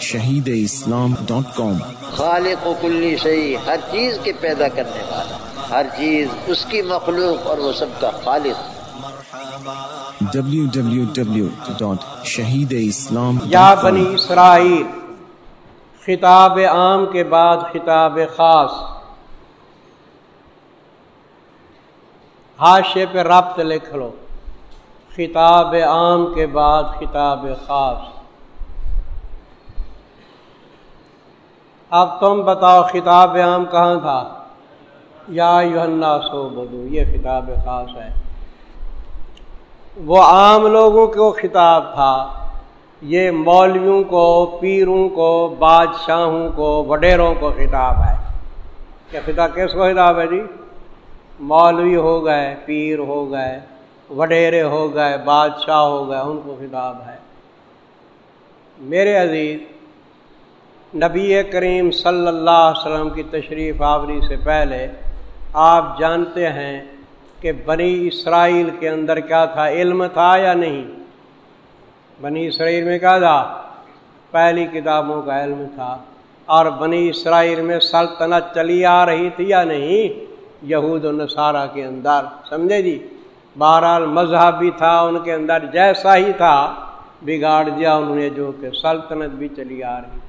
شہید اسلام ڈاٹ کام۔ خالق و کلی شہی ہر چیز کے پیدا کرنے والا ہر چیز اس کی مخلوق اور وہ سب کا خالق۔ شہید اسلام یا بنی اسرائیل خطاب عام کے بعد خطاب خاص۔ حاشے پہ ربط لکھ لو۔ خطاب عام کے بعد خطاب خاص۔ اب تم بتاؤ خطاب عام کہاں تھا؟ یا سو بدو یہ خطاب خاص ہے۔ وہ عام لوگوں کو خطاب تھا۔ یہ مولویوں کو، پیروں کو، بادشاہوں کو، وڈیروں کو خطاب ہے۔ کیا خطاب کس کو خطاب ہے جی؟ مولوی ہو گئے، پیر ہو گئے، وڈیرے ہو گئے، بادشاہ ہو گئے، ان کو خطاب ہے۔ میرے عزیز نبی کریم صلی اللہ علیہ وسلم کی تشریف آوری سے پہلے آپ جانتے ہیں کہ بنی اسرائیل کے اندر کیا تھا؟ علم تھا یا نہیں؟ بنی اسرائیل میں کیا تھا؟ پہلی کتابوں کا علم تھا۔ اور بنی اسرائیل میں سلطنت چلی آ رہی تھی یا نہیں؟ یہود و نصارہ کے اندر، سمجھے جی؟ بہرحال مذہب بھی تھا، ان کے اندر جیسا ہی تھا، بگاڑ دیا انہوں نے جو کہ سلطنت بھی چلی آ رہی تھی۔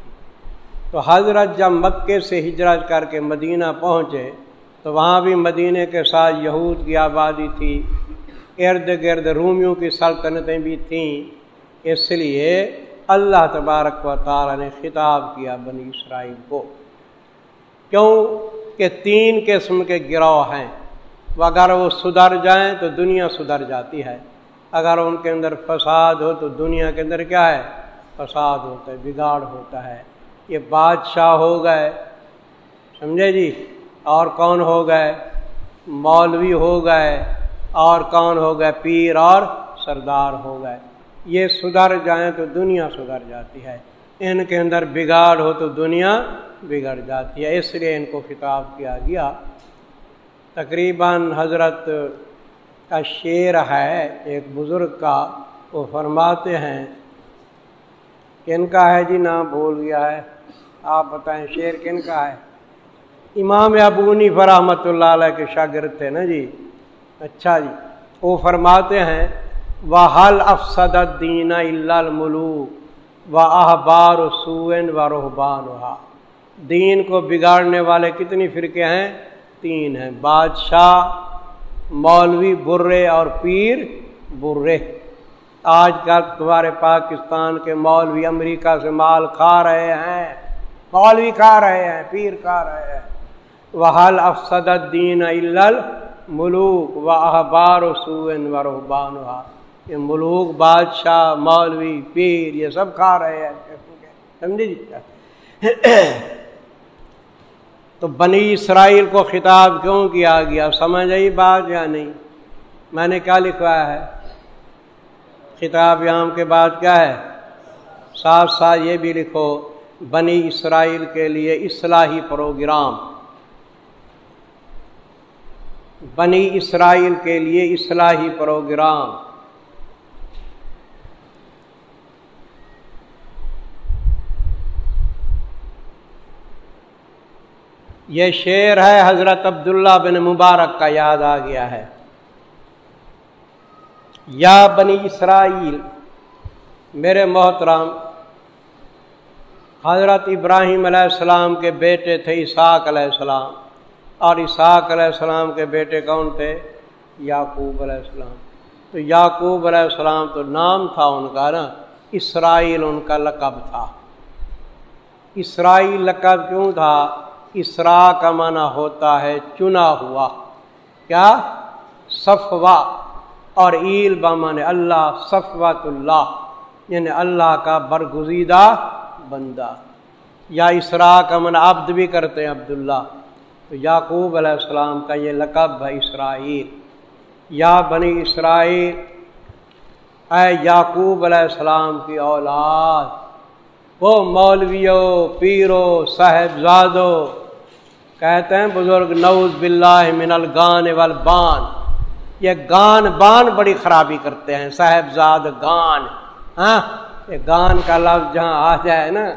تو حضرت جب مکے سے ہجرت کر کے مدینہ پہنچے تو وہاں بھی مدینہ کے ساتھ یہود کی آبادی تھی، ارد گرد رومیوں کی سلطنتیں بھی تھیں۔ اس لیے اللہ تبارک و تعالیٰ نے خطاب کیا بنی اسرائیل کو۔ کیوں کہ تین قسم کے گروہ ہیں۔ اگر وہ سدھر جائیں تو دنیا سدھر جاتی ہے۔ اگر ان کے اندر فساد ہو تو دنیا کے اندر کیا ہے؟ فساد ہوتا ہے، بگاڑ ہوتا ہے۔ یہ بادشاہ ہو گئے، سمجھے جی؟ اور کون ہو گئے؟ مولوی ہو گئے، اور کون ہو گئے؟ پیر اور سردار ہو گئے۔ یہ سدھر جائیں تو دنیا سدھر جاتی ہے، ان کے اندر بگاڑ ہو تو دنیا بگڑ جاتی ہے۔ اس لیے ان کو خطاب کیا گیا۔ تقریباً حضرت کا شعر ہے، ایک بزرگ کا، وہ فرماتے ہیں، کن کا ہے جی؟ نام بھول گیا ہے۔ آپ بتائیں شعر کن کا ہے؟ امام ابونی فرحمۃ اللہ علیہ کے شاگرد تھے نا جی؟ اچھا جی۔ وہ فرماتے ہیں وہ حل افسد دین الملوک و احبار و سوئن و رحبان دین کو بگاڑنے والے کتنی فرقے ہیں؟ تین ہیں۔ بادشاہ، مولوی برے اور پیر برے۔ آج کل تمہارے پاکستان کے مولوی امریکہ سے مال کھا رہے ہیں۔ مولوی کھا رہے ہیں؟ پیر کھا رہے ہیں؟ وہ حل افسد الدین ملوک و احبار و سوئن و رحبان یہ ملوک، بادشاہ، مولوی، پیر، یہ سب کھا رہے ہیں؟ سمجھے جی؟ تو بنی اسرائیل کو خطاب کیوں کیا گیا؟ سمجھ آئی بات یا نہیں؟ میں نے کیا لکھوایا ہے؟ خطاب یام کے بعد کیا ہے؟ ساتھ ساتھ یہ بھی لکھو۔ بنی اسرائیل کے لیے اصلاحی پروگرام۔ بنی اسرائیل کے لیے اصلاحی پروگرام۔ یہ شعر ہے، حضرت عبداللہ بن مبارک کا، یاد آ گیا ہے۔ یا بنی اسرائیل، میرے محترام حضرت ابراہیم علیہ السلام کے بیٹے تھے، اسحاق علیہ السلام۔ اور اسحاق علیہ السلام کے بیٹے کون تھے؟ یعقوب علیہ السلام۔ تو یعقوب علیہ السلام تو نام تھا ان کا نا، اسرائیل ان کا لقب تھا۔ اسرائیل لقب کیوں تھا؟ اسرا کا معنی ہوتا ہے چنا ہوا۔ کیا؟ صفوا اور عیل بامان اللہ صفوت اللہ۔ یعنی اللہ کا برگزیدہ بندہ۔ یا اسرا کا من عبد بھی کرتے ہیں عبداللہ۔ تو یعقوب علیہ السلام کا یہ لقب ہے اسرائیل۔ یا بنی اسرائیل، اے یعقوب علیہ السلام کی اولاد۔ وہ مولویو پیرو صاحب زادو کہتے ہیں بزرگ نوز باللہ من الگان والبان۔ یہ گان بان بڑی خرابی کرتے ہیں صاحب زاد گان۔ ہاں؟ یہ گان کا لفظ جہاں آ جائے نا،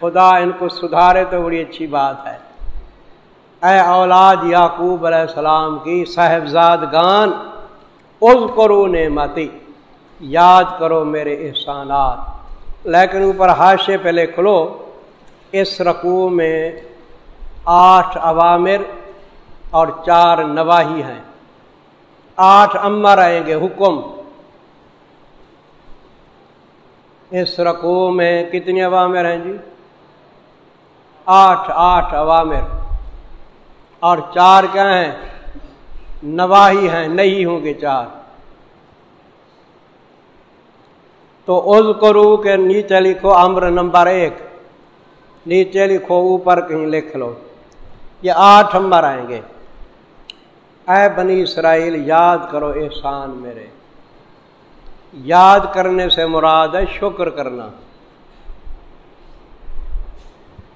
خدا ان کو سدھارے تو بڑی اچھی بات ہے۔ اے اولاد یعقوب علیہ السلام کی صاحبزاد گان از کرو نعمتی، یاد کرو میرے احسانات۔ لیکن اوپر حاشے پہ لکھ لو، اس رقو میں آٹھ عوامر اور چار نواحی ہیں۔ آٹھ امر آئیں گے، حکم۔ اس رقو میں کتنی عوامر ہیں جی؟ آٹھ آٹھ عوامر۔ اور چار کیا ہیں؟ نواحی ہیں، نہیں ہوں گے چار۔ تو عز کرو کے نیچے لکھو امر نمبر ایک۔ نیچے لکھو اوپر کہیں لکھ لو۔ یہ آٹھ نمبر آئیں گے۔ اے بنی اسرائیل، یاد کرو احسان میرے۔ یاد کرنے سے مراد ہے شکر کرنا۔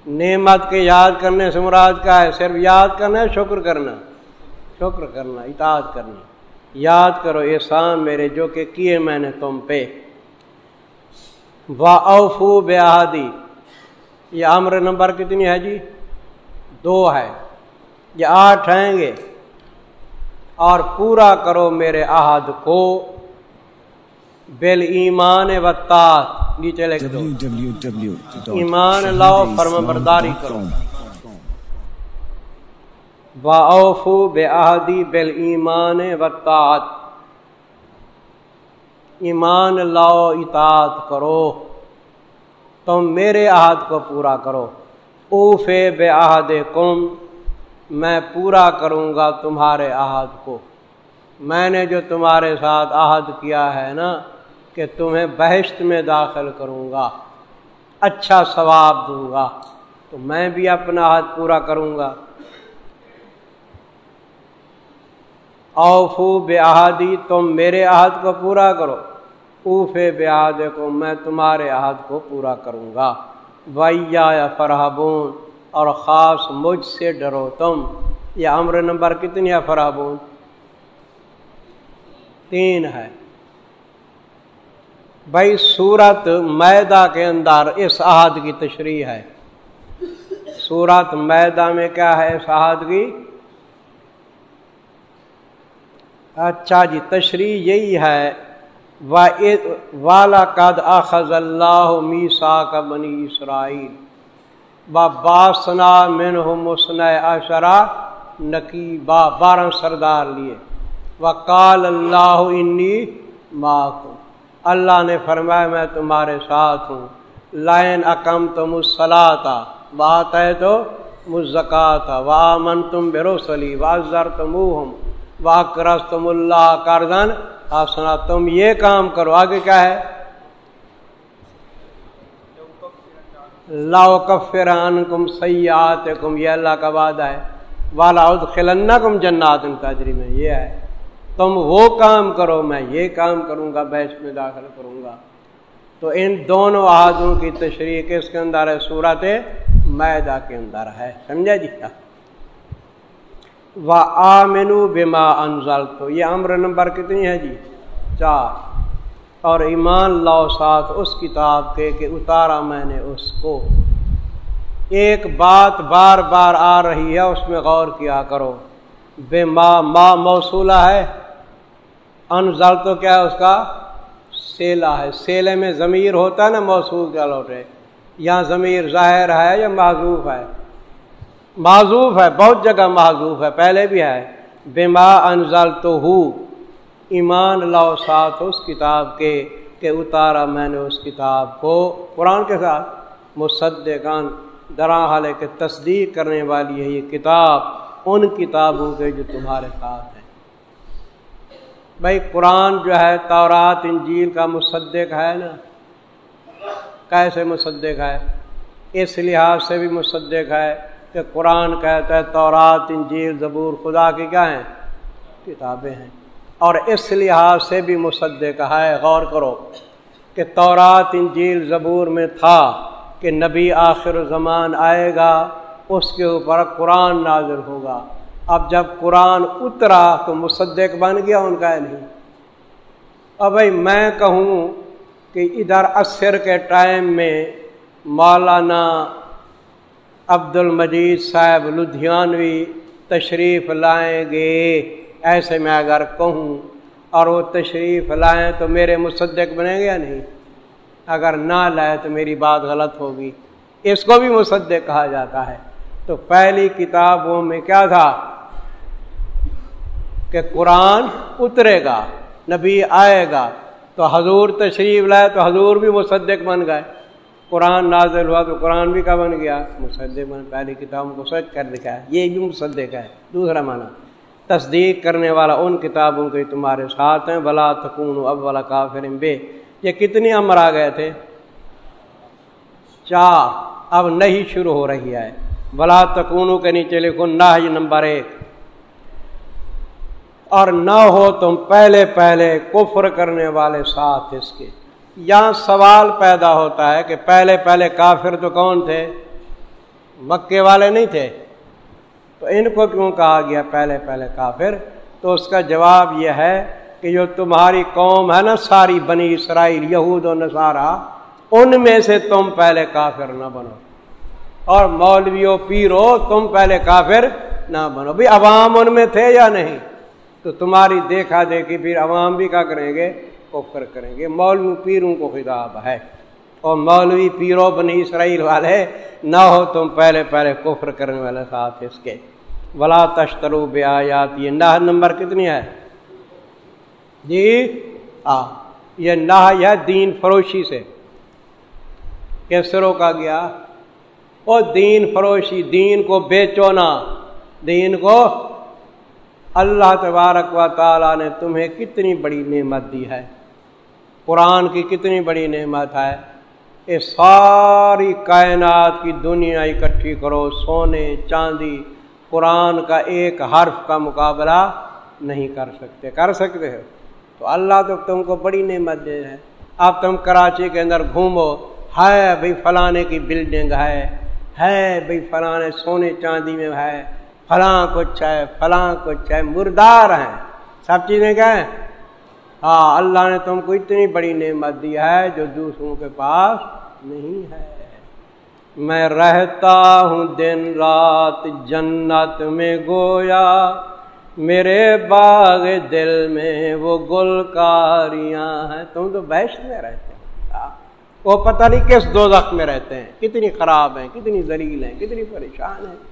نعمت کے یاد کرنے سے مراد کا ہے؟ صرف یاد کرنا ہے، شکر کرنا۔ شکر کرنا، اطاعت کرنا۔ یاد کرو، احسان میرے، جو کہ کیے میں نے تم پہ۔ وا اوفو بیادی یہ امر نمبر کتنی ہے جی؟ دو ہے۔ یہ آٹھ آئیں گے۔ اور پورا کرو میرے عہد کو۔ بل ایمان و تاط نیچے لکھ دو۔ ایمان لاؤ فرم برداری کرو۔ با اوفو بے احدی بل ایمان و تاط ایمان لاؤ اطاعت کرو۔ تم میرے عہد کو پورا کرو۔ اوفے بے عہد کم میں پورا کروں گا تمہارے عہد کو۔ میں نے جو تمہارے ساتھ عہد کیا ہے نا کہ تمہیں بہشت میں داخل کروں گا اچھا ثواب دوں گا، تو میں بھی اپنا عہد پورا کروں گا۔ اوفو بے احادی تم میرے عہد کو پورا کرو۔ اوفے بے عہد کو میں تمہارے عہد کو پورا کروں گا۔ ویا یا فرحبون، اور خاص مجھ سے ڈرو تم۔ یہ امر نمبر کتنی ہے فرحبون؟ تین ہے۔ بھائی سورت میدا کے اندر اس عہد کی تشریح ہے۔ سورت میدا میں کیا ہے اس عہد کی؟ اچھا جی تشریح یہی ہے۔ والا قد اخذ اللہ میسا کا بنی اسرائیل۔ با باسنا من مسن اشرا نکی با بارہ سردار لیے۔ وکال اللہ انی ماں اللہ نے فرمایا، میں تمہارے ساتھ ہوں۔ لائن اکم تو مسلا تھا بات ہے تو مزکا تھا واہ من تم بروسلی واضر تم ہم واہ کرس تم اللہ کردن آپ سنا تم یہ کام کرو، آگے کیا ہے؟ لاؤ کفران کم سیات کم یہ اللہ کا وعدہ ہے۔ والا خلنا کم جنات ان تاجری میں، یہ ہے۔ تم وہ کام کرو، میں یہ کام کروں گا بیش میں داخل کروں گا۔ تو ان دونوں احادوں کی تشریح کس کے اندر ہے؟ صورت میدا کے اندر ہے۔ سمجھا جی؟ کیا آمنو بما انزل تو یہ امر نمبر کتنی ہے جی؟ چار۔ اور ایمان لاؤ ساتھ اس کتاب کے کہ اتارا میں نے اس کو۔ ایک بات بار بار آ رہی ہے، اس میں غور کیا کرو۔ بے ماں ماں موصولہ ہے۔ انزل تو کیا ہے اس کا؟ سیلا ہے۔ سیلے میں ضمیر ہوتا ہے نا، موصول کیا لوٹے۔ یہاں ضمیر ظاہر ہے یا معذوف ہے۔ معذوف ہے، بہت جگہ معذوف ہے، پہلے بھی ہے۔ بما انزل تو ہو ایمان لاؤ ساتھ اس کتاب کے کہ اتارا میں نے اس کتاب کو۔ قرآن کے ساتھ مصدقان دراحل کے تصدیق کرنے والی ہے یہ کتاب، ان کتابوں کے جو تمہارے ساتھ ہیں بھائی قرآن جو ہے، تورات، انجیل کا مصدق ہے نا۔ کیسے مصدق ہے؟ اس لحاظ سے بھی مصدق ہے کہ قرآن کہتا ہے، تورات، انجیل، زبور خدا کی کیا ہیں؟ کتابیں ہیں۔ اور اس لحاظ سے بھی مصدق ہے۔ غور کرو کہ تورات، انجیل، زبور میں تھا کہ نبی آخر زمان آئے گا، اس کے اوپر قرآن نازل ہوگا۔ اب جب قرآن اترا تو مصدق بن گیا ان کا نہیں۔ اب بھائی میں کہوں کہ ادھر عصر کے ٹائم میں مولانا عبد المجید صاحب لدھیانوی تشریف لائیں گے۔ ایسے میں اگر کہوں اور وہ تشریف لائیں تو میرے مصدق بنیں گے یا نہیں؟ اگر نہ لائے تو میری بات غلط ہوگی۔ اس کو بھی مصدق کہا جاتا ہے۔ تو پہلی کتابوں میں کیا تھا؟ کہ قرآن اترے گا، نبی آئے گا، تو حضور تشریف لائے، تو حضور بھی مصدق بن گئے۔ قرآن نازل ہوا تو قرآن بھی کا بن گیا۔ مصدق بن، پہلی کتابوں کو سچ کر دکھا ہے یہ بھی مصدق ہے۔ دوسرا معنی، تصدیق کرنے والا ان کتابوں کے تمہارے ساتھ ہیں۔ بلا تکون اب والا کافر بے یہ کتنی امر آ گئے تھے؟ چار۔ اب نہیں شروع ہو رہی ہے۔ بلا تکونو کے نیچے لکھو نہ نمبر ایک۔ اور نہ ہو تم پہلے پہلے کفر کرنے والے ساتھ اس کے۔ یہاں سوال پیدا ہوتا ہے کہ پہلے پہلے کافر تو کون تھے؟ مکے والے نہیں تھے۔ تو ان کو کیوں کہا گیا پہلے پہلے کافر؟ تو اس کا جواب یہ ہے کہ جو تمہاری قوم ہے نا ساری بنی اسرائیل، یہود و نصارہ، ان میں سے تم پہلے کافر نہ بنو۔ اور مولویو پیرو، تم پہلے کافر نہ بنو۔ بھی عوام ان میں تھے یا نہیں؟ تو تمہاری دیکھا دیکھی پھر عوام بھی کیا کریں گے؟ کفر کریں گے۔ مولوی پیروں کو خطاب ہے۔ اور مولوی پیرو بنی اسرائیل والے، نہ ہو تم پہلے پہلے کفر کرنے والے ساتھ اس کے۔ بلا تشترو بے آیات یہ نہ نمبر کتنی ہے؟ جی؟ آ، یہ نہ، یہ دین فروشی سے۔ کس روکا گیا۔ وہ دین فروشی، دین کو بیچو نا۔ دین کو اللہ تبارک و تعالیٰ نے تمہیں کتنی بڑی نعمت دی ہے۔ قرآن کی کتنی بڑی نعمت ہے۔ یہ ساری کائنات کی دنیا اکٹھی کرو، سونے، چاندی، قرآن کا ایک حرف کا مقابلہ نہیں کر سکتے۔ کر سکتے ہو۔ تو اللہ تو تم کو بڑی نعمت دے ہے اب تم کراچی کے اندر گھومو۔ ہے بھائی فلانے کی بلڈنگ ہے۔ ہے بھائی فلانے سونے چاندی میں ہے۔ فلاں کچھ ہے فلاں کچھ ہے مردار ہیں۔ سب چیزیں کیا ہیں؟ ہاں اللہ نے تم کو اتنی بڑی نعمت دی ہے جو دوسروں کے پاس نہیں ہے۔ میں رہتا ہوں دن رات جنت میں گویا میرے باغ دل میں وہ گلکاریاں ہیں۔ تم تو بیش میں رہتے ہاں، وہ پتہ نہیں کس دو میں رہتے ہیں۔ کتنی خراب ہیں کتنی ذلیل ہیں کتنی پریشان ہیں۔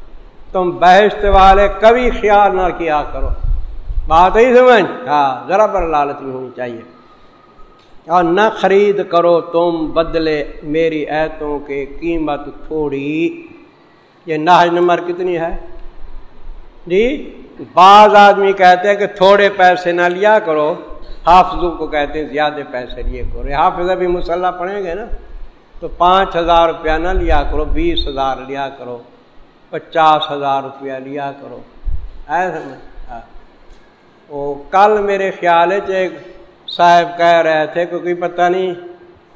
تم بحث والے کبھی خیال نہ کیا کرو۔ بات ہی سمجھ؟ ہاں ذرا پر لالچ میں ہونی چاہیے۔ اور نہ خرید کرو تم بدلے میری ایتوں کے قیمت تھوڑی۔ یہ ناج نمبر کتنی ہے؟ جی بعض آدمی کہتے ہیں کہ تھوڑے پیسے نہ لیا کرو۔ حافظوں کو کہتے ہیں زیادہ پیسے لیے کرو۔ حافظ ابھی مسلح پڑھیں گے نا؟ تو پانچ ہزار روپیہ نہ لیا کرو، بیس ہزار لیا کرو۔ پچاس ہزار روپیہ لیا کرو۔ ایسا ہاں۔ وہ کل میرے خیال ایک صاحب کہہ رہے تھے کیونکہ پتہ نہیں،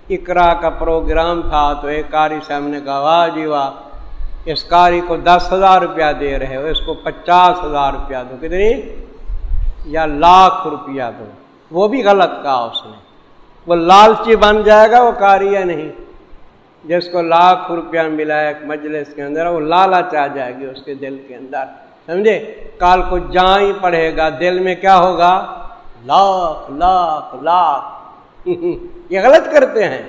اقرا کا پروگرام تھا تو ایک کاری صاحب نے کہا، واہ جی واہ، اس کاری کو دس ہزار روپیہ دے رہے ہو، اس کو پچاس ہزار روپیہ دو۔ کتنی؟ یا لاکھ روپیہ دو۔ وہ بھی غلط کہا اس نے۔ وہ لالچی بن جائے گا وہ کاری ہے نہیں؟ جس کو لاکھ روپیہ ملا ایک مجلس کے اندر، وہ لالچ آ جائے گی اس کے دل کے اندر۔ سمجھے؟ کال کو جہاں ہی پڑھے گا، دل میں کیا ہوگا؟ لاکھ لاکھ لاکھ۔ یہ غلط کرتے ہیں۔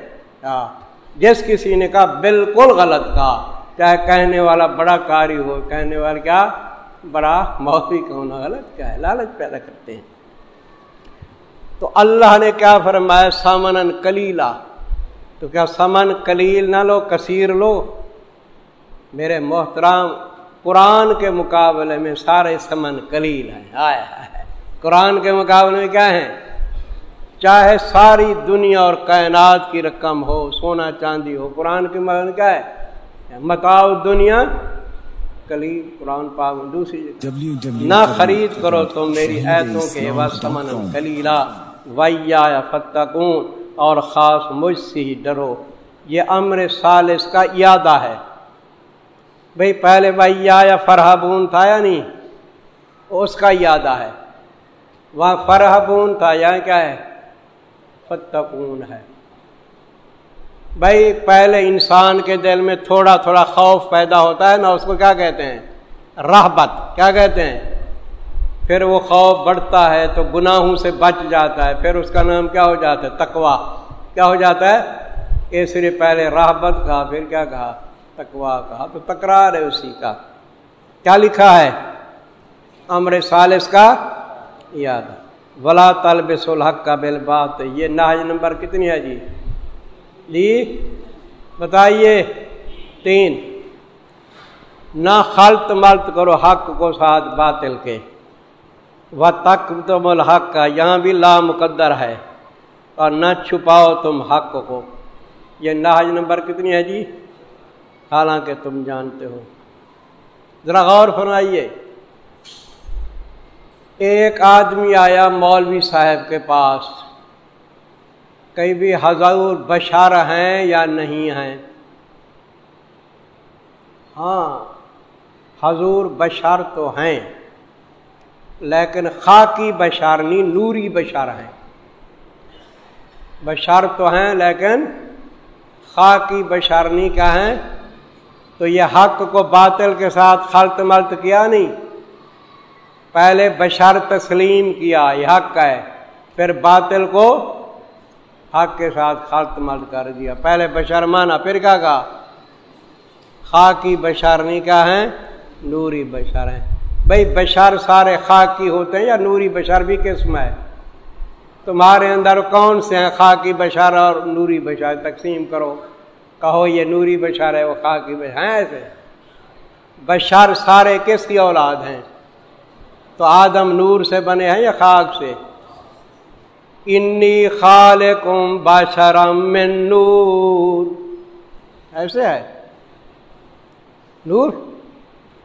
ہاں۔ جس کسی نے کہا، بالکل غلط کہا۔ چاہے کہنے والا بڑا کاری ہو، کہنے والا کیا؟ بڑا موفی کا ہونا غلط کیا ہے؟ لالچ پیدا کرتے ہیں۔ تو اللہ نے کیا فرمایا؟ سامن کلیلہ تو کیا سمن کلیل نہ لو کثیر لو۔ میرے محترام قرآن کے مقابلے میں سارے سمن کلیل ہیں۔ آیا ہے قرآن کے مقابلے میں کیا ہیں؟ چاہے ساری دنیا اور کائنات کی رقم ہو سونا چاندی ہو قرآن کے مقابلے کیا ہے؟ متاؤ دنیا کلیل قرآن پاک۔ دوسری نہ خرید کرو تو میری ایتوں کے سمن کلیلا ویا فتح اور خاص مجھ سے ہی ڈرو۔ یہ امر سالس کا یادہ ہے۔ بھئی پہلے بھائی یا فرحبون تھا یا نہیں؟ اس کا یادہ ہے۔ وہاں فرحبون تھا یا کیا ہے؟ فتقون ہے۔ بھائی پہلے انسان کے دل میں تھوڑا تھوڑا خوف پیدا ہوتا ہے نا، اس کو کیا کہتے ہیں؟ رحبت۔ کیا کہتے ہیں؟ پھر وہ خوف بڑھتا ہے تو گناہوں سے بچ جاتا ہے، پھر اس کا نام کیا ہو جاتا ہے؟ تکوا کیا ہو جاتا ہے؟ اس لیے پہلے راہبت کہا پھر کیا کہا؟ تکوا کہا۔ تو تکرار ہے اسی کا۔ کیا لکھا ہے؟ امر سالس کا۔ یاد۔ ولا طلب سلحق کا بل بات یہ ناج نمبر کتنی ہے جی؟ جی بتائیے۔ تین۔ نہ خلط ملت کرو حق کو ساتھ باطل کے۔ و تک تم الحق کا یہاں بھی لا مقدر ہے۔ اور نہ چھپاؤ تم حق کو۔ یہ ناج نمبر کتنی ہے جی؟ حالانکہ تم جانتے ہو۔ ذرا غور فرمائیے۔ ایک آدمی آیا مولوی صاحب کے پاس۔ کئی بھی حضور بشار ہیں یا نہیں ہیں؟ ہاں حضور بشار تو ہیں۔ لیکن خاکی بشارنی نوری بشار ہیں۔ بشار تو ہیں لیکن خاکی بشارنی کیا ہیں۔ تو یہ حق کو باطل کے ساتھ خلط ملت کیا نہیں۔ پہلے بشار تسلیم کیا، یہ حق ہے۔ پھر باطل کو حق کے ساتھ خلط ملت کر دیا۔ پہلے بشار مانا، پھر کیا کہا؟ خاکی بشارنی کیا ہے نوری بشار ہیں۔ بھائی بشار سارے خاکی ہوتے ہیں یا نوری بشار بھی قسم ہے؟ تمہارے اندر کون سے ہیں خاکی بشار اور نوری بشار تقسیم کرو۔ کہو یہ نوری بشار ہے، وہ خاکی بشار ہیں ایسے۔ بشار سارے کس کی اولاد ہیں؟ تو آدم نور سے بنے ہیں یا خاک سے؟ انی خال کم باشرم نور۔ ایسے ہے۔ نور؟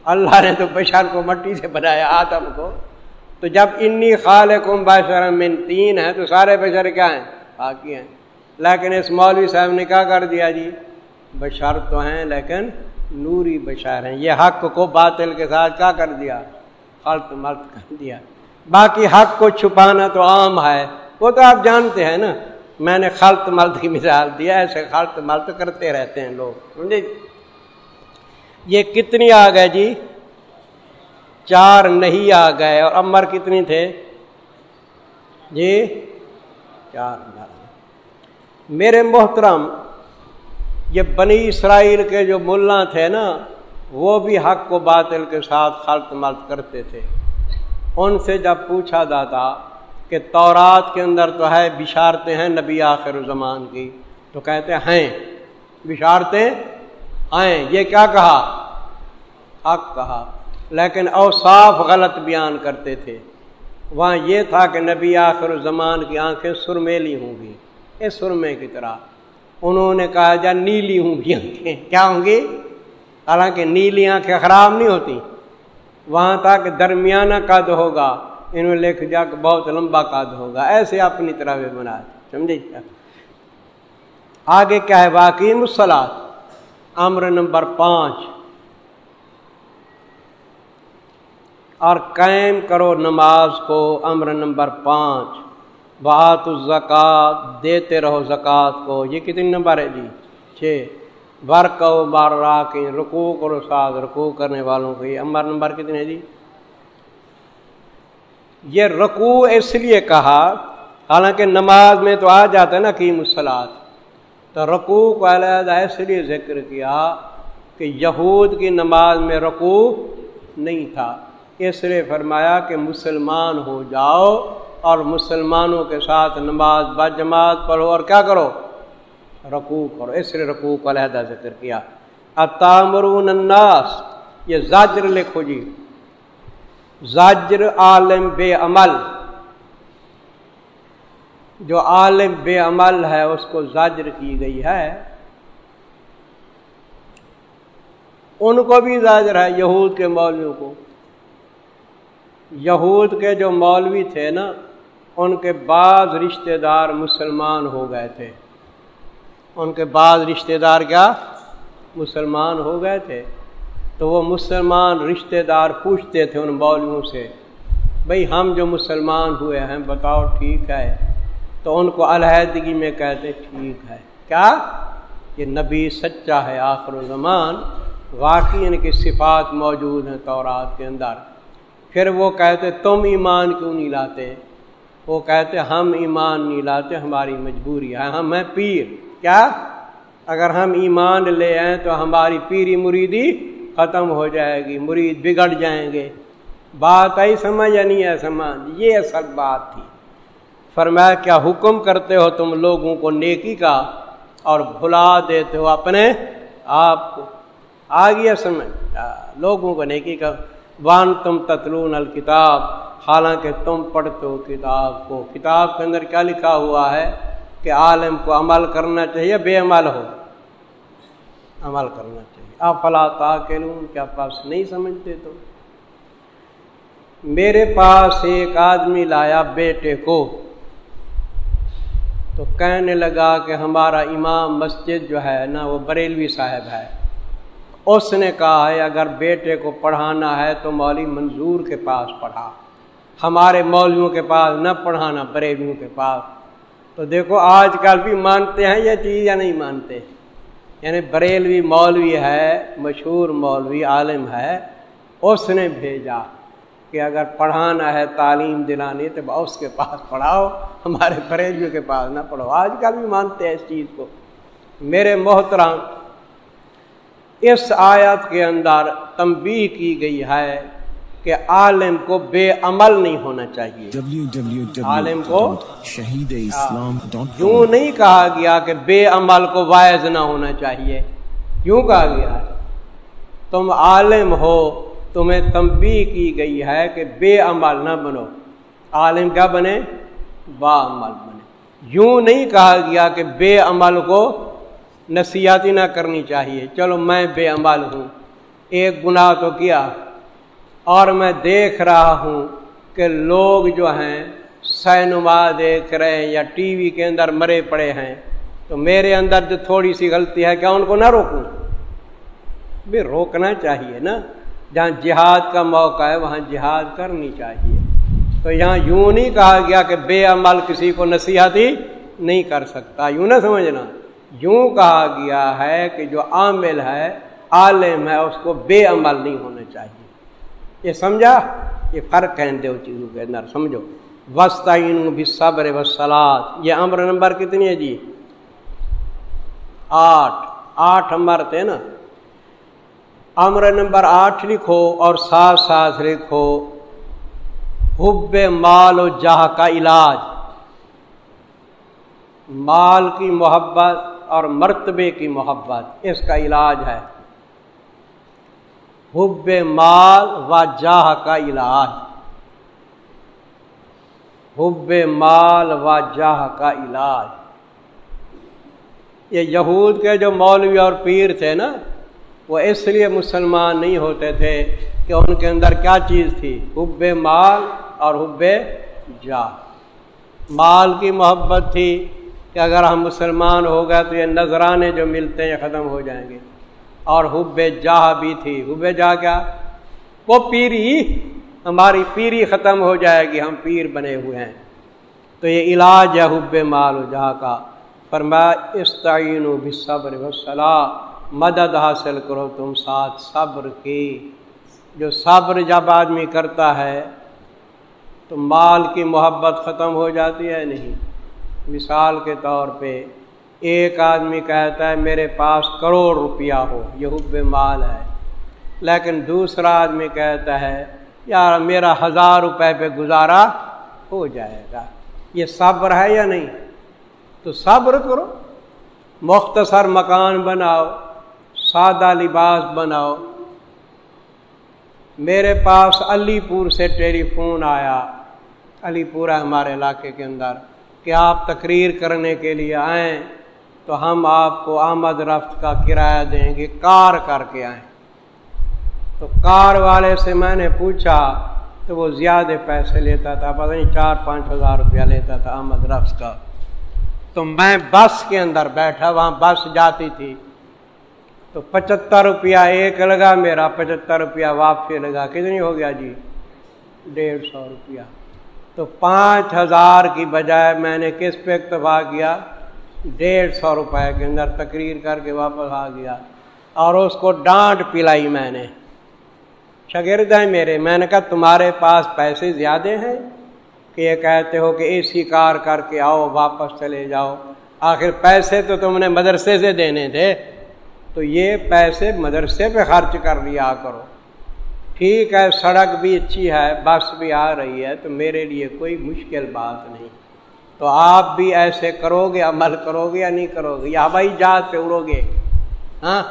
اللہ نے تو بشار کو مٹی سے بنایا آدم کو۔ تو جب انی خال کم باشر من تین ہیں تو سارے بشر کیا ہیں؟ باقی ہیں۔ لیکن اس مولوی صاحب نے کیا کر دیا جی؟ بشر تو ہیں لیکن نوری بشار ہیں۔ یہ حق کو باطل کے ساتھ کیا کر دیا؟ خلط ملت کر دیا۔ باقی حق کو چھپانا تو عام ہے۔ وہ تو آپ جانتے ہیں نا۔ میں نے خلط ملت کی مثال دیا ایسے خلط ملت کرتے رہتے ہیں لوگ، سمجھے جی؟ یہ کتنی آ گئے جی؟ چار نہیں آ گئے، اور امر کتنی تھے؟ جی؟ چار میرے محترم، یہ بنی اسرائیل کے جو ملا تھے نا، وہ بھی حق کو باطل کے ساتھ خلط ملت کرتے تھے۔ ان سے جب پوچھا جاتا کہ تورات کے اندر تو ہے بشارتے ہیں نبی آخر زمان کی، تو کہتے ہیں بشارتے آئیں۔ یہ کیا کہا؟ حق کہا۔ لیکن اوصاف غلط بیان کرتے تھے۔ وہاں یہ تھا کہ نبی آخر زمان کی آنکھیں سرمیلی ہوں گی۔ اس سرمے کی طرح۔ انہوں نے کہا، جا، نیلی ہوں گی آنکھیں۔ کیا ہوں گی؟ حالانکہ نیلی آنکھیں خراب نہیں ہوتی۔ وہاں تھا کہ درمیانہ قد ہوگا۔ انہوں نے لکھ جا کہ بہت لمبا قد ہوگا۔ ایسے اپنی طرح بھی بنا سمجھے؟ آگے کیا ہے؟ باقی مسلات۔ امر نمبر پانچ۔ اور قائم کرو نماز کو امر نمبر پانچ۔ بات الزکات دیتے رہو زکوٰۃ کو۔ یہ کتنی نمبر ہے جی؟ چھ۔ بر بار راکی رکو کرو ساتھ۔ رکو کرنے والوں کو یہ امر نمبر کتنے ہے جی؟ یہ رکو اس لیے کہا، حالانکہ نماز میں تو آ جاتا ہے نا کی مسلات تو رکوع کو علیحدہ اس لیے ذکر کیا کہ یہود کی نماز میں رکو نہیں تھا۔ اس لیے فرمایا کہ مسلمان ہو جاؤ اور مسلمانوں کے ساتھ نماز با جماعت پڑھو اور کیا کرو؟ رکوع کرو۔ اس لیے رکوع کو علیحدہ ذکر کیا۔ اتامرون الناس، یہ زاجر لکھو جی۔ زاجر عالم بے عمل۔ جو عالم بے عمل ہے، اس کو زاجر کی گئی ہے۔ ان کو بھی زاجر ہے، یہود کے مولویوں کو۔ یہود کے جو مولوی تھے نا، ان کے بعض رشتہ دار مسلمان ہو گئے تھے۔ ان کے بعض رشتہ دار کیا؟ مسلمان ہو گئے تھے۔ تو وہ مسلمان رشتہ دار پوچھتے تھے ان مولویوں سے، بھئی ہم جو مسلمان ہوئے ہیں، بتاؤ ٹھیک ہے؟ تو ان کو علیحدگی میں کہتے، ٹھیک ہے۔ کیا؟ کہ نبی سچا ہے آخر و زمان، واقعی ان کی صفات موجود ہیں تورات کے اندر۔ پھر وہ کہتے تم ایمان کیوں نہیں لاتے؟ وہ کہتے ہم ایمان نہیں لاتے، ہماری مجبوری ہے، ہم ہیں پیر۔ کیا؟ اگر ہم ایمان لے آئیں تو ہماری پیری مریدی ختم ہو جائے گی، مرید بگڑ جائیں گے۔ بات آئی، سمجھ یا نہیں ہے سمجھ۔ یہ اصل بات تھی۔ فرمایا، کیا حکم کرتے ہو تم لوگوں کو نیکی کا اور بھلا دیتے ہو اپنے آپ کو؟ آ گیا سمجھ۔ لوگوں کو نیکی کا وان تم تتلون الکتاب حالانکہ تم پڑھتے ہو کتاب کو۔ کتاب کے اندر کیا لکھا ہوا ہے کہ عالم کو عمل کرنا چاہیے، بے عمل ہو۔ عمل کرنا چاہیے۔ آپ فلا تاکلون، کیا پاس نہیں سمجھتے تو؟ میرے پاس ایک آدمی لایا بیٹے کو۔ تو کہنے لگا کہ ہمارا امام مسجد جو ہے نا، وہ بریلوی صاحب ہے۔ اس نے کہا ہے اگر بیٹے کو پڑھانا ہے تو مولوی منظور کے پاس پڑھا۔ ہمارے مولویوں کے پاس نہ پڑھانا بریلویوں کے پاس۔ تو دیکھو، آج کل بھی مانتے ہیں یہ چیز یا نہیں مانتے؟ یعنی بریلوی مولوی ہے، مشہور مولوی، عالم ہے۔ اس نے بھیجا کہ اگر پڑھانا ہے، تعلیم دلانی تو اس کے پاس پڑھاؤ۔ ہمارے بریلویوں کے پاس نہ پڑھو آج کل بھی مانتے ہیں اس چیز کو۔ میرے محترم اس آیت کے اندر تنبیہ کی گئی ہے کہ عالم کو بے عمل نہیں ہونا چاہیے۔ عالم کو شہید اسلام یوں نہیں کہا گیا کہ بے عمل کو واعظ نہ ہونا چاہیے۔ کیوں کہا گیا ہے۔ تم عالم ہو تمہیں تنبیہ کی گئی ہے کہ بے عمل نہ بنو۔ عالم کیا بنے؟ با عمل بنے۔ یوں نہیں کہا گیا کہ بے عمل کو نصیحتی نہ کرنی چاہیے۔ چلو میں بے عمل ہوں۔ ایک گناہ تو کیا؟ اور میں دیکھ رہا ہوں کہ لوگ جو ہیں، سینما دیکھ رہے ہیں یا ٹی وی کے اندر مرے پڑے ہیں۔ تو میرے اندر جو تھوڑی سی غلطی ہے، کیا ان کو نہ روکوں؟ بھی روکنا چاہیے نا۔ جہاں جہاد کا موقع ہے، وہاں جہاد کرنی چاہیے۔ تو یہاں یوں نہیں کہا گیا کہ بے عمل کسی کو نصیحتی نہیں کر سکتا۔ یوں نہ سمجھنا۔ یوں کہا گیا ہے کہ جو عامل ہے، عالم ہے، اس کو بے عمل نہیں ہونا چاہیے۔ یہ سمجھا؟ یہ فرق ہے دو چیزوں کے اندر، سمجھو؟ وسطین بھی صبر وسلاد یہ امر نمبر کتنی ہے جی؟ آٹھ۔ آٹھ امر تھے نا۔ امر نمبر آٹھ لکھو اور ساتھ ساتھ لکھو، حب مال و جہاں کا علاج۔ مال کی محبت اور مرتبے کی محبت، اس کا علاج ہے۔ حب مال و جاہ کا علاج۔ حب مال و جاہ کا علاج۔ یہ یہود کے جو مولوی اور پیر تھے نا، وہ اس لیے مسلمان نہیں ہوتے تھے کہ ان کے اندر کیا چیز تھی، حب مال اور حب جا مال کی محبت تھی کہ اگر ہم مسلمان ہو گئے تو یہ نذرانے جو ملتے ہیں ختم ہو جائیں گے۔ اور حب جاہ بھی تھی۔ حب جا کیا؟ وہ پیری، ہماری پیری ختم ہو جائے گی۔ ہم پیر بنے ہوئے ہیں۔ تو یہ علاج ہے حب مال و جہاں کا۔ پر میں استعین و بھی صبر وصلاح مدد حاصل کرو تم ساتھ صبر کی۔ جو صبر جب آدمی کرتا ہے، تو مال کی محبت ختم ہو جاتی ہے نہیں؟ مثال کے طور پہ ایک آدمی کہتا ہے میرے پاس کروڑ روپیہ ہو، یہ حب مال ہے۔ لیکن دوسرا آدمی کہتا ہے، یار میرا ہزار روپے پہ گزارا ہو جائے گا، یہ صبر ہے یا نہیں؟ تو صبر کرو، مختصر مکان بناؤ، سادہ لباس بناؤ۔ میرے پاس علی پور سے ٹیلی فون آیا، علی پور ہے ہمارے علاقے کے اندر۔ کہ آپ تقریر کرنے کے لیے آئیں تو ہم آپ کو آمد رفت کا کرایہ دیں گے، کار کر کے آئیں۔ تو کار والے سے میں نے پوچھا تو وہ زیادہ پیسے لیتا تھا، پتہ نہیں چار پانچ ہزار روپیہ لیتا تھا آمد رفت کا۔ تو میں بس کے اندر بیٹھا، وہاں بس جاتی تھی۔ تو پچہتر روپیہ ایک لگا، میرا پچہتر روپیہ واپسی لگا۔ کتنی ہو گیا جی؟ ڈیڑھ سو روپیہ۔ تو پانچ ہزار کی بجائے میں نے کس پہ اکتفا کیا؟ ڈیڑھ سو روپے کے اندر تقریر کر کے واپس آ گیا اور اس کو ڈانٹ پلائی میں نے۔ شگرد ہیں میرے، میں نے کہا تمہارے پاس پیسے زیادہ ہیں؟ کہ یہ کہتے ہو کہ اے سی کار کر کے آؤ، واپس چلے جاؤ۔ آخر پیسے تو تم نے مدرسے سے دینے تھے۔ تو یہ پیسے مدرسے پہ خرچ کر لیا کرو۔ ٹھیک ہے، سڑک بھی اچھی ہے، بس بھی آ رہی ہے، تو میرے لیے کوئی مشکل بات نہیں۔ تو آپ بھی ایسے کرو گے، عمل کرو گے یا نہیں کرو گے؟ یا ہوائی جہاز پہ اڑو گے؟ ہاں؟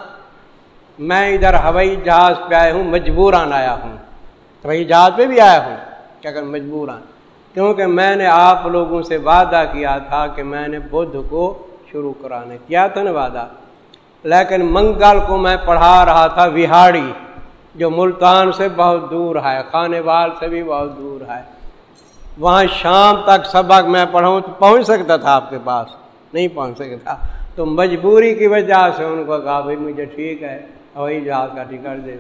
میں ادھر ہوائی جہاز پہ آیا ہوں مجبوران آیا ہوں۔ ہوائی جہاز پہ بھی آیا ہوں، کیا کہ مجبوران کیونکہ میں نے آپ لوگوں سے وعدہ کیا تھا کہ میں نے بدھ کو شروع کرانے، کیا تھا نا وعدہ؟ لیکن منگل کو میں پڑھا رہا تھا، وہاڑی۔ جو ملتان سے بہت دور ہے خانے وال سے بھی بہت دور ہے۔ وہاں شام تک سبق میں پڑھاؤں تو پہنچ سکتا تھا آپ کے پاس۔ نہیں پہنچ سکتا۔ تو مجبوری کی وجہ سے ان کو کہا، بھائی، مجھے ٹھیک ہے، وہی جہاز کا ٹکٹ دے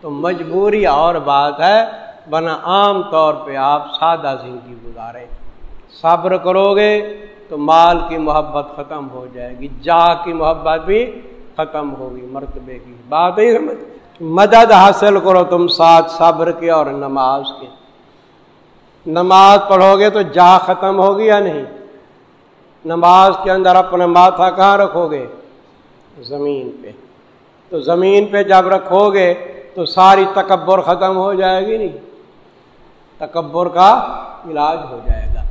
تو مجبوری اور بات ہے، بنا عام طور پہ آپ سادہ زندگی گزارے صبر کرو گے تو مال کی محبت ختم ہو جائے گی جا کی محبت بھی ختم ہوگی، مرتبے کی۔ بات ہی سمجھ؟ مدد حاصل کرو تم ساتھ صبر کے اور نماز کے۔ نماز پڑھو گے تو جا ختم ہوگی یا نہیں؟ نماز کے اندر اپنا ماتھا کہاں رکھو گے؟ زمین پہ۔ تو زمین پہ جب رکھو گے تو ساری تکبر ختم ہو جائے گی نہیں؟ تکبر کا علاج ہو جائے گا۔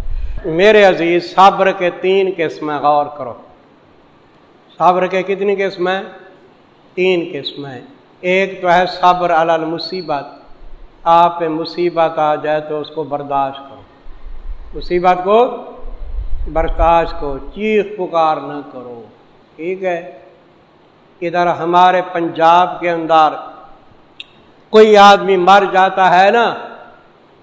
میرے عزیز، صبر کے تین قسمیں غور کرو۔ صبر کے کتنی قسمیں تین قسمیں ایک تو ہے صبر المصیبت۔ آپ پہ مصیبت آ جائے تو اس کو برداشت کرو۔ مصیبت کو برداشت کو چیخ پکار نہ کرو۔ ٹھیک ہے؟ ادھر ہمارے پنجاب کے اندر کوئی آدمی مر جاتا ہے نا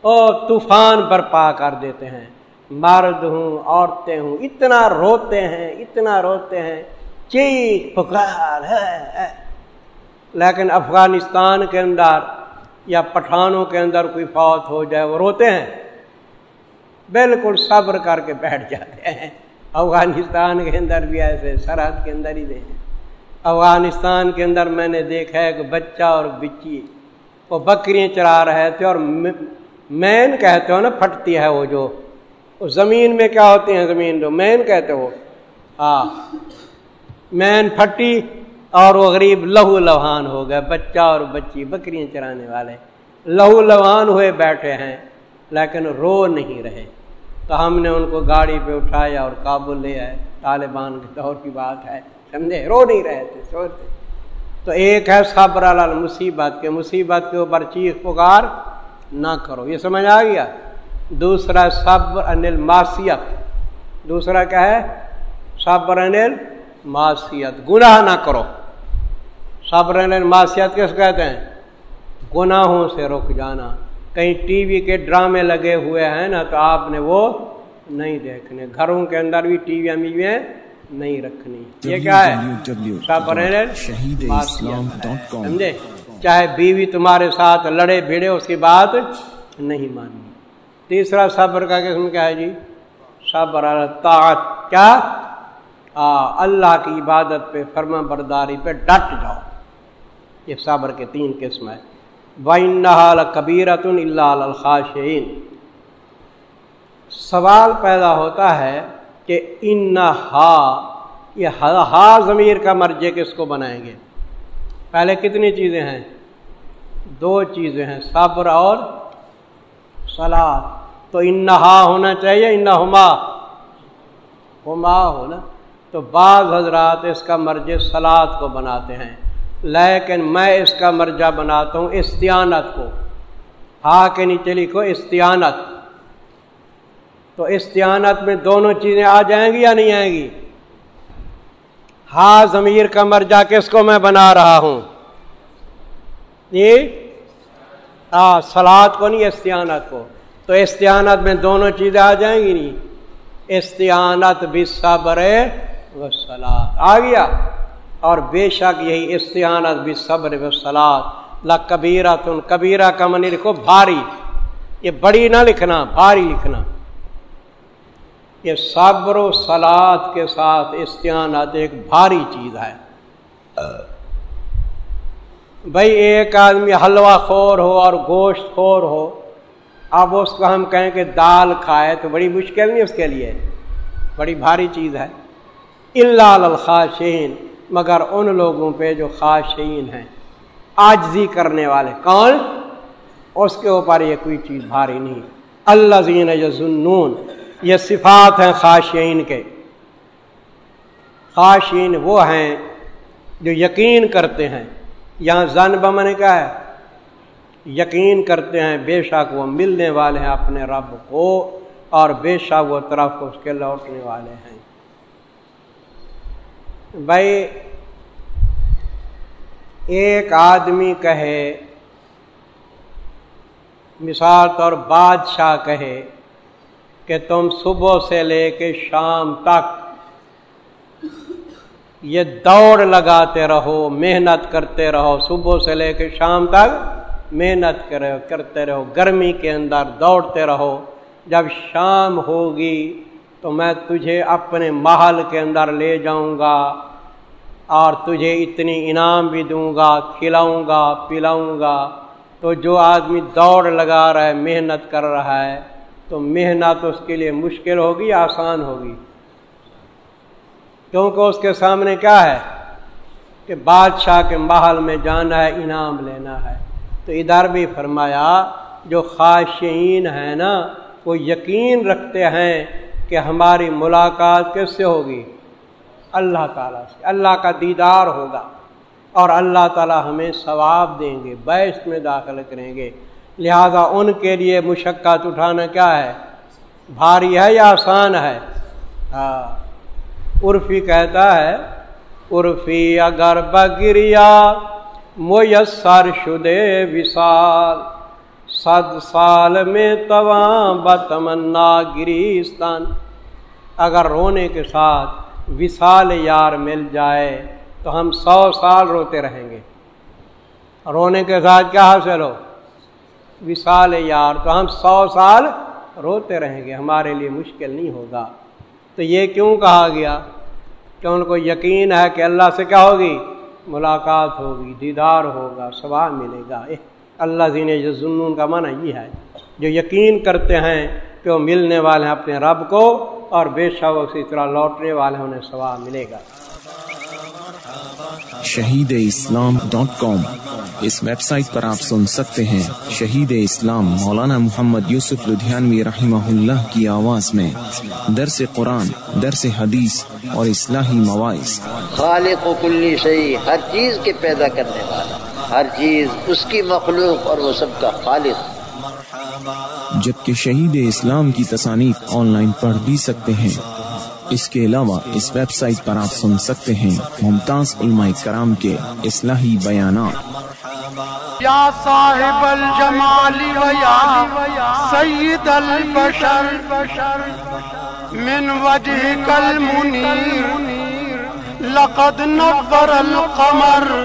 او طوفان برپا کر دیتے ہیں۔ مرد ہوں، عورتیں ہوں، اتنا روتے ہیں، اتنا روتے ہیں۔ چیخ پکار ہے۔ لیکن افغانستان کے اندر یا پٹھانوں کے اندر کوئی فوت ہو جائے، وہ روتے ہیں۔ بالکل صبر کر کے بیٹھ جاتے ہیں۔ افغانستان کے اندر بھی ایسے سرحد کے اندر ہی دے افغانستان کے اندر میں نے دیکھا ہے کہ بچہ اور بچی، وہ بکریاں چرا رہے تھے اور مین کہتے ہو نا، پھٹتی ہے وہ جو۔ زمین میں کیا ہوتی ہیں زمین جو مین کہتے ہو؟ ہاں مین پھٹی۔ اور وہ غریب لہو لوہان ہو گئے، بچہ اور بچی، بکریاں چرانے والے۔ لہو لوہان ہوئے، بیٹھے ہیں، لیکن رو نہیں رہے۔ تو ہم نے ان کو گاڑی پہ اٹھایا اور کابل لے آئے۔ طالبان کے دور کی بات ہے، سمجھے؟ رو نہیں رہے تھے، سوچتے۔ تو ایک ہے صبر مصیبت کے مصیبت کے اوپر چیخ پکار نہ کرو۔ یہ سمجھ آ گیا؟ دوسرا صبر انل معاشیت دوسرا کیا ہے؟ صبر انل معاشیت گناہ نہ کرو۔ صبر معاشیت کس کہتے ہیں؟ گناہوں سے رک جانا۔ کہیں ٹی وی کے ڈرامے لگے ہوئے ہیں نا تو آپ نے وہ نہیں دیکھنے۔ گھروں کے اندر بھی ٹی وی امی نہیں رکھنی۔ یہ کیا ہے؟ سمجھے؟ چاہے بیوی تمہارے ساتھ لڑے بھیڑے اس کی بات نہیں ماننی۔ تیسرا صبر کا قسم کیا ہے جی؟ صبر طاعت۔ کیا؟ آ اللہ کی عبادت پہ فرما برداری پہ ڈٹ جاؤ۔ یہ صبر کے تین قسم ہے وَإِنَّهَا لَكَبِيرَةٌ إِلَّا الْخَاشِعِينَ۔ سوال پیدا ہوتا ہے کہ انہا یہ ہا ضمیر کا مرجے کس کو بنائیں گے؟ پہلے کتنی چیزیں ہیں؟ دو چیزیں ہیں، صبر اور سلاد تو انہا ہونا چاہیے انہما ہما ہونا۔ تو بعض حضرات اس کا مرجے سلاد کو بناتے ہیں۔ لیکن میں اس کا مرجع بناتا ہوں استعانت کو۔ ہا کے نیچے لکھو استعانت تو استعانت میں دونوں چیزیں آ جائیں گی یا نہیں آئیں گی؟ ہا ضمیر کا مرجع کس کو میں بنا رہا ہوں؟ جی ہاں سلاد کو نہیں استعانت کو۔ تو استعانت میں دونوں چیزیں آ جائیں گی نہیں۔ استعانت بھی صبر و سلاد آ گیا۔ اور بے شک یہی استعانت بھی صبر و سلاد لا کبیرہ تن کبیرہ کا منی لکھو بھاری۔ یہ بڑی نہ لکھنا، بھاری لکھنا۔ یہ صبر و سلاد کے ساتھ استعانت ایک بھاری چیز ہے۔ بھائی ایک آدمی حلوہ خور ہو اور گوشت خور ہو، اب اس کو ہم کہیں کہ دال کھائے تو بڑی مشکل نہیں اس کے لیے۔ بڑی بھاری چیز ہے۔ اللہ الخاشین مگر ان لوگوں پہ جو خاشین ہیں آجزی کرنے والے۔ کون؟ اس کے اوپر یہ کوئی چیز بھاری نہیں۔ اللہ زین یزنون یہ صفات ہیں خاشین کے۔ خاشین وہ ہیں جو یقین کرتے ہیں۔ یہاں زن بمن کا ہے۔ یقین کرتے ہیں، بے شک وہ ملنے والے ہیں اپنے رب کو اور بے شک وہ طرف اس کے لوٹنے والے ہیں۔ بھائی ایک آدمی کہے، مثال طور بادشاہ کہے کہ تم صبح سے لے کے شام تک یہ دوڑ لگاتے رہو، محنت کرتے رہو، صبح سے لے کے شام تک محنت کرے کرتے رہو، گرمی کے اندر دوڑتے رہو۔ جب شام ہوگی تو میں تجھے اپنے محل کے اندر لے جاؤں گا اور تجھے اتنی انعام بھی دوں گا، کھلاؤں گا، پلاؤں گا۔ تو جو آدمی دوڑ لگا رہا ہے، محنت کر رہا ہے، تو محنت اس کے لیے مشکل ہوگی آسان ہوگی؟ کیونکہ اس کے سامنے کیا ہے؟ کہ بادشاہ کے محل میں جانا ہے، انعام لینا ہے۔ تو ادھر بھی فرمایا، جو خاشین ہیں نا، وہ یقین رکھتے ہیں کہ ہماری ملاقات کس سے ہوگی؟ اللہ تعالیٰ سے۔ اللہ کا دیدار ہوگا اور اللہ تعالیٰ ہمیں ثواب دیں گے بیس میں داخل کریں گے۔ لہذا ان کے لیے مشقت اٹھانا کیا ہے؟ بھاری ہے یا آسان ہے؟ ہاں۔ عرفی کہتا ہے، عرفی اگر بگریا میسر شدے وصال۔ صد سال میں تواں بتمنا گریستان۔ اگر رونے کے ساتھ وصال یار مل جائے تو ہم سو سال روتے رہیں گے۔ رونے کے ساتھ کیا حاصل ہو؟ وصال یار۔ تو ہم سو سال روتے رہیں گے، ہمارے لیے مشکل نہیں ہوگا۔ تو یہ کیوں کہا گیا؟ کہ ان کو یقین ہے کہ اللہ سے کیا ہوگی؟ ملاقات ہوگی، دیدار ہوگا، ثواب ملے گا۔ اللہ زین جو ظنون کا معنی یہ ہے جو یقین کرتے ہیں کہ وہ ملنے والے ہیں اپنے رب کو اور بے شک اسی طرح لوٹنے والے ہیں انہیں ثواب ملے گا۔ Shaheed Islam dot com. اس ویب سائٹ پر آپ سن سکتے ہیں شہید اسلام مولانا محمد یوسف لدھیانوی رحمہ اللہ کی آواز میں درس قرآن درس حدیث اور اصلاحی مواعث۔ خالق و کلی شہی ہر چیز کے پیدا کرنے والا۔ ہر چیز اس کی مخلوق اور وہ سب کا خالق۔ جبکہ شہید اسلام کی تصانیف آن لائن پڑھ بھی سکتے ہیں۔ اس کے علاوہ اس ویب سائٹ پر آپ سن سکتے ہیں ممتاز علماء کرام کے اصلاحی بیانات۔ یا صاحب الجمال و یا سید البشر من وجهك المنیر لقد نور القمر۔